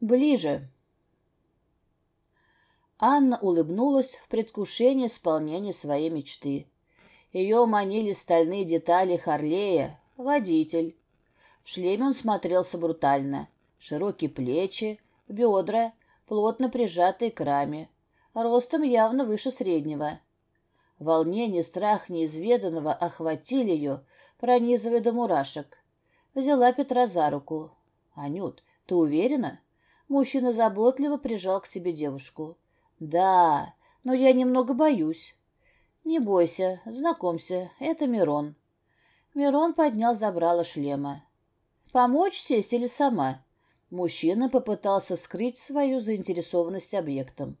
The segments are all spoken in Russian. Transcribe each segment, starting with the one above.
Ближе. Анна улыбнулась в предвкушении исполнения своей мечты. Ее манили стальные детали Харлея, водитель. В шлеме он смотрелся брутально. Широкие плечи, бедра, плотно прижатые к раме. Ростом явно выше среднего. Волнение, страх неизведанного охватили ее, пронизывая до мурашек. Взяла Петра за руку. «Анют, ты уверена?» Мужчина заботливо прижал к себе девушку. «Да, но я немного боюсь». «Не бойся, знакомься, это Мирон». Мирон поднял забрало шлема. «Помочь сесть или сама?» Мужчина попытался скрыть свою заинтересованность объектом.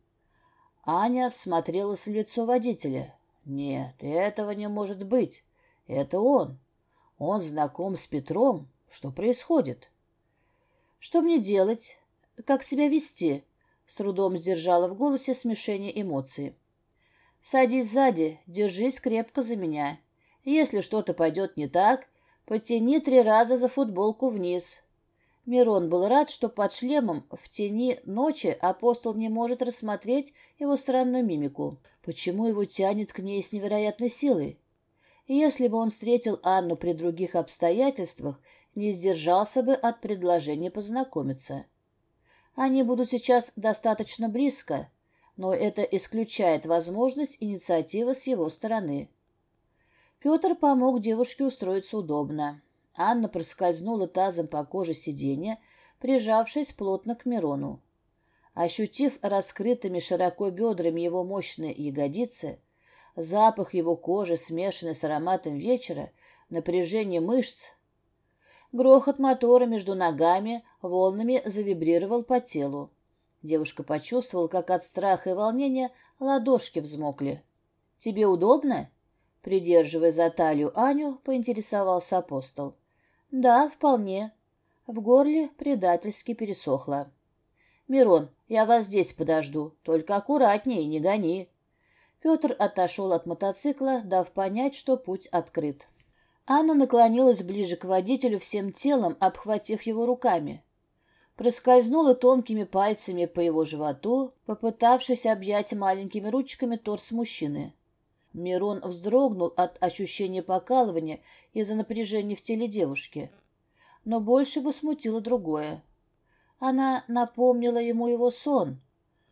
Аня всмотрелась в лицо водителя. «Нет, этого не может быть. Это он. Он знаком с Петром. Что происходит?» «Что мне делать? Как себя вести?» С трудом сдержала в голосе смешение эмоций. «Садись сзади, держись крепко за меня. Если что-то пойдет не так, потяни три раза за футболку вниз». Мирон был рад, что под шлемом в тени ночи апостол не может рассмотреть его странную мимику. Почему его тянет к ней с невероятной силой? Если бы он встретил Анну при других обстоятельствах, не сдержался бы от предложения познакомиться. Они будут сейчас достаточно близко, но это исключает возможность инициативы с его стороны. Петр помог девушке устроиться удобно. Анна проскользнула тазом по коже сиденья, прижавшись плотно к Мирону. Ощутив раскрытыми широко бедрами его мощные ягодицы, запах его кожи, смешанный с ароматом вечера, напряжение мышц, Грохот мотора между ногами волнами завибрировал по телу. Девушка почувствовала, как от страха и волнения ладошки взмокли. «Тебе удобно?» Придерживая за талию Аню, поинтересовался апостол. «Да, вполне». В горле предательски пересохло. «Мирон, я вас здесь подожду, только аккуратнее, не гони». Петр отошел от мотоцикла, дав понять, что путь открыт. Анна наклонилась ближе к водителю всем телом, обхватив его руками. Проскользнула тонкими пальцами по его животу, попытавшись объять маленькими ручками торс мужчины. Мирон вздрогнул от ощущения покалывания из-за напряжения в теле девушки. Но больше его смутило другое. Она напомнила ему его сон.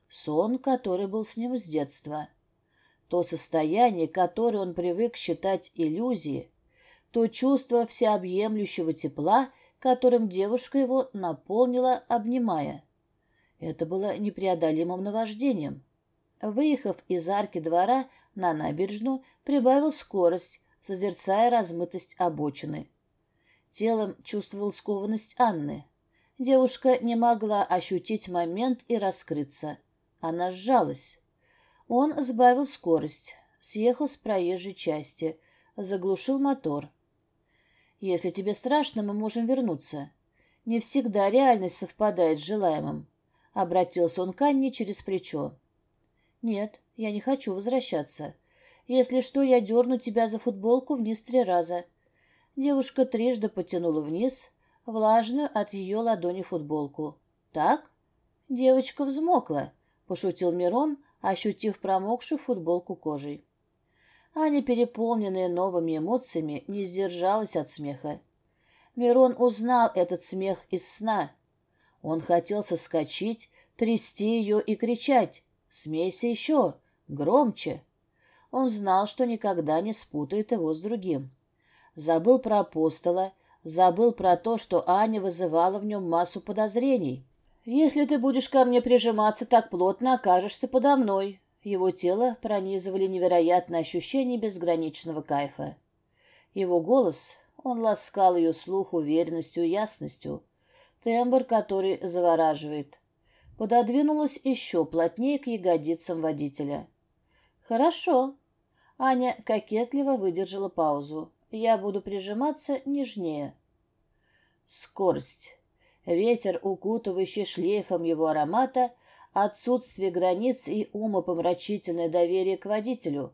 Сон, который был с ним с детства. То состояние, которое он привык считать иллюзией, то чувство всеобъемлющего тепла, которым девушка его наполнила, обнимая. Это было непреодолимым наваждением. Выехав из арки двора на набережную, прибавил скорость, созерцая размытость обочины. Телом чувствовал скованность Анны. Девушка не могла ощутить момент и раскрыться. Она сжалась. Он сбавил скорость, съехал с проезжей части, заглушил мотор — если тебе страшно, мы можем вернуться. Не всегда реальность совпадает с желаемым. Обратился он к Анне через плечо. Нет, я не хочу возвращаться. Если что, я дерну тебя за футболку вниз три раза. Девушка трижды потянула вниз, влажную от ее ладони футболку. Так? Девочка взмокла, пошутил Мирон, ощутив промокшую футболку кожей. Аня, переполненная новыми эмоциями, не сдержалась от смеха. Мирон узнал этот смех из сна. Он хотел соскочить, трясти ее и кричать «Смейся еще! Громче!» Он знал, что никогда не спутает его с другим. Забыл про апостола, забыл про то, что Аня вызывала в нем массу подозрений. «Если ты будешь ко мне прижиматься так плотно, окажешься подо мной», его тело пронизывали невероятные ощущения безграничного кайфа. Его голос, он ласкал ее слух уверенностью и ясностью, тембр, который завораживает. Пододвинулась еще плотнее к ягодицам водителя. «Хорошо». Аня кокетливо выдержала паузу. «Я буду прижиматься нежнее». Скорость. Ветер, укутывающий шлейфом его аромата, отсутствие границ и умопомрачительное доверие к водителю.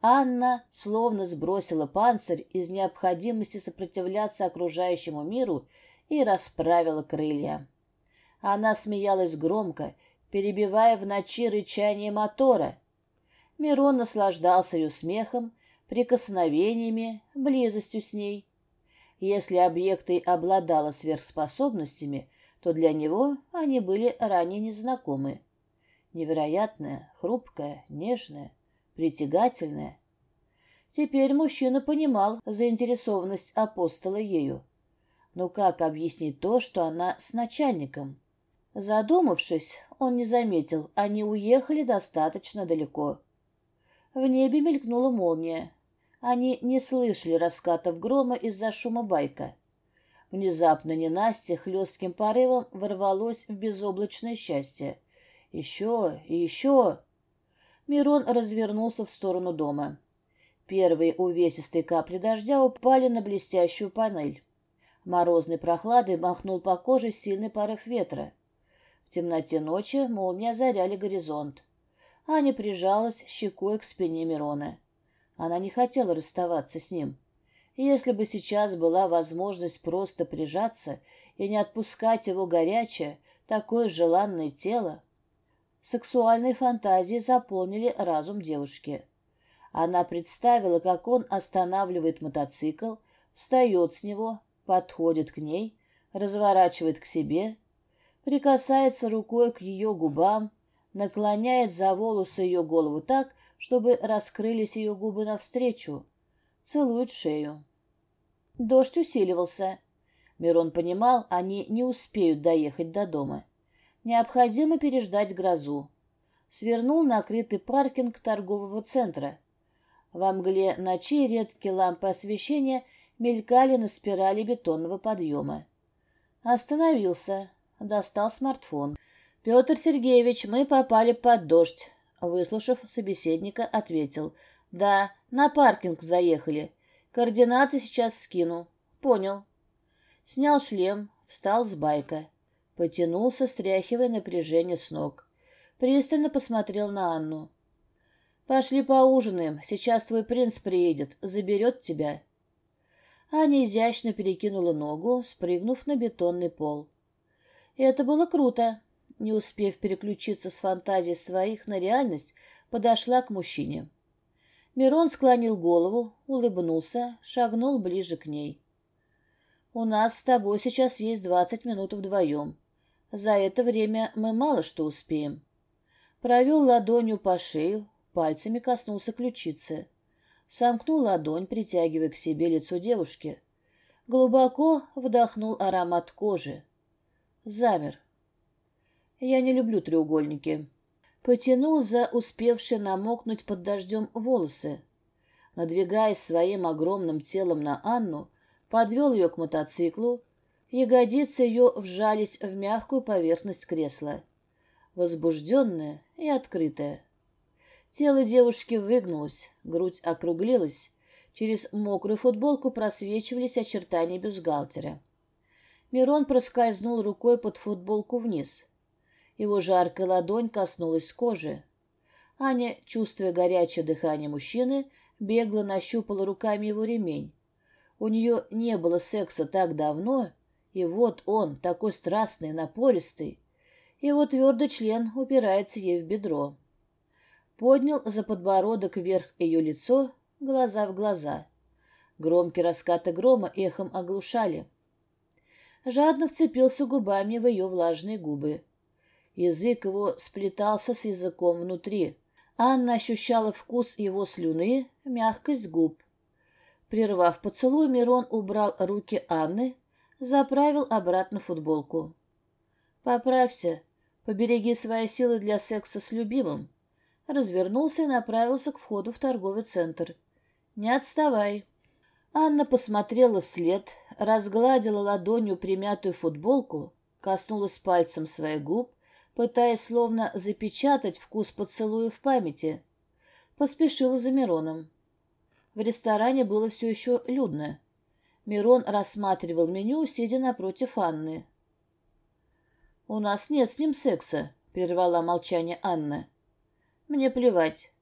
Анна словно сбросила панцирь из необходимости сопротивляться окружающему миру и расправила крылья. Она смеялась громко, перебивая в ночи рычание мотора. Мирон наслаждался ее смехом, прикосновениями, близостью с ней. Если объекты обладала сверхспособностями, то для него они были ранее незнакомы. Невероятная, хрупкая, нежная, притягательная. Теперь мужчина понимал заинтересованность апостола ею. Но как объяснить то, что она с начальником? Задумавшись, он не заметил, они уехали достаточно далеко. В небе мелькнула молния. Они не слышали раскатов грома из-за шума байка. Внезапно ненастье хлестким порывом ворвалось в безоблачное счастье. Еще и еще. Мирон развернулся в сторону дома. Первые увесистые капли дождя упали на блестящую панель. Морозной прохладой махнул по коже сильный порыв ветра. В темноте ночи молнии озаряли горизонт. Аня прижалась щекой к спине Мирона. Она не хотела расставаться с ним. Если бы сейчас была возможность просто прижаться и не отпускать его горячее, такое желанное тело, Сексуальные фантазии заполнили разум девушки. Она представила, как он останавливает мотоцикл, встает с него, подходит к ней, разворачивает к себе, прикасается рукой к ее губам, наклоняет за волосы ее голову так, чтобы раскрылись ее губы навстречу, целует шею. Дождь усиливался. Мирон понимал, они не успеют доехать до дома. Необходимо переждать грозу. Свернул на крытый паркинг торгового центра. Во мгле ночи редкие лампы освещения мелькали на спирали бетонного подъема. Остановился. Достал смартфон. «Петр Сергеевич, мы попали под дождь», — выслушав собеседника, ответил. «Да, на паркинг заехали. Координаты сейчас скину». «Понял». Снял шлем, встал с байка. Потянулся, стряхивая напряжение с ног. Пристально посмотрел на Анну. «Пошли поужинаем. Сейчас твой принц приедет, заберет тебя». Аня изящно перекинула ногу, спрыгнув на бетонный пол. Это было круто. Не успев переключиться с фантазий своих на реальность, подошла к мужчине. Мирон склонил голову, улыбнулся, шагнул ближе к ней. «У нас с тобой сейчас есть двадцать минут вдвоем. За это время мы мало что успеем. Провел ладонью по шею, пальцами коснулся ключицы. Сомкнул ладонь, притягивая к себе лицо девушки. Глубоко вдохнул аромат кожи. Замер. Я не люблю треугольники. Потянул за успевшие намокнуть под дождем волосы. Надвигаясь своим огромным телом на Анну, подвел ее к мотоциклу, Ягодицы ее вжались в мягкую поверхность кресла. Возбужденная и открытая. Тело девушки выгнулось, грудь округлилась. Через мокрую футболку просвечивались очертания бюстгальтера. Мирон проскользнул рукой под футболку вниз. Его жаркая ладонь коснулась кожи. Аня, чувствуя горячее дыхание мужчины, бегло нащупала руками его ремень. У нее не было секса так давно, и вот он, такой страстный, напористый. Его твердый член упирается ей в бедро. Поднял за подбородок вверх ее лицо, глаза в глаза. Громкие раскаты грома эхом оглушали. Жадно вцепился губами в ее влажные губы. Язык его сплетался с языком внутри. Анна ощущала вкус его слюны, мягкость губ. Прервав поцелуй, Мирон убрал руки Анны, заправил обратно футболку. «Поправься, побереги свои силы для секса с любимым». Развернулся и направился к входу в торговый центр. «Не отставай». Анна посмотрела вслед, разгладила ладонью примятую футболку, коснулась пальцем своих губ, пытаясь словно запечатать вкус поцелуя в памяти. Поспешила за Мироном. В ресторане было все еще людно. Мирон рассматривал меню, сидя напротив Анны. «У нас нет с ним секса», — прервала молчание Анна. «Мне плевать.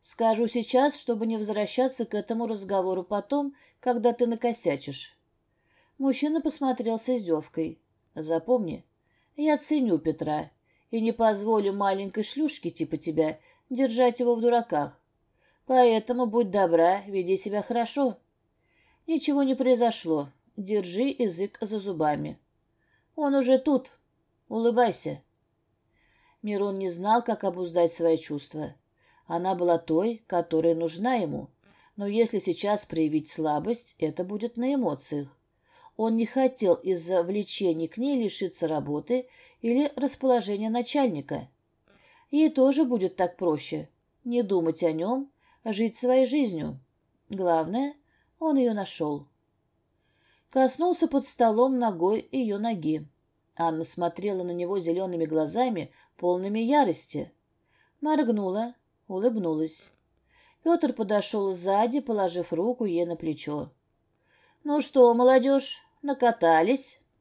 Скажу сейчас, чтобы не возвращаться к этому разговору потом, когда ты накосячишь». Мужчина посмотрел с издевкой. «Запомни, Я ценю Петра и не позволю маленькой шлюшке типа тебя держать его в дураках. Поэтому будь добра, веди себя хорошо. Ничего не произошло. Держи язык за зубами. Он уже тут. Улыбайся. Мирон не знал, как обуздать свои чувства. Она была той, которая нужна ему. Но если сейчас проявить слабость, это будет на эмоциях. Он не хотел из-за влечения к ней лишиться работы или расположения начальника. Ей тоже будет так проще. Не думать о нем, а жить своей жизнью. Главное, он ее нашел. Коснулся под столом ногой ее ноги. Анна смотрела на него зелеными глазами, полными ярости. Моргнула, улыбнулась. Петр подошел сзади, положив руку ей на плечо. «Ну что, молодежь, накатались?»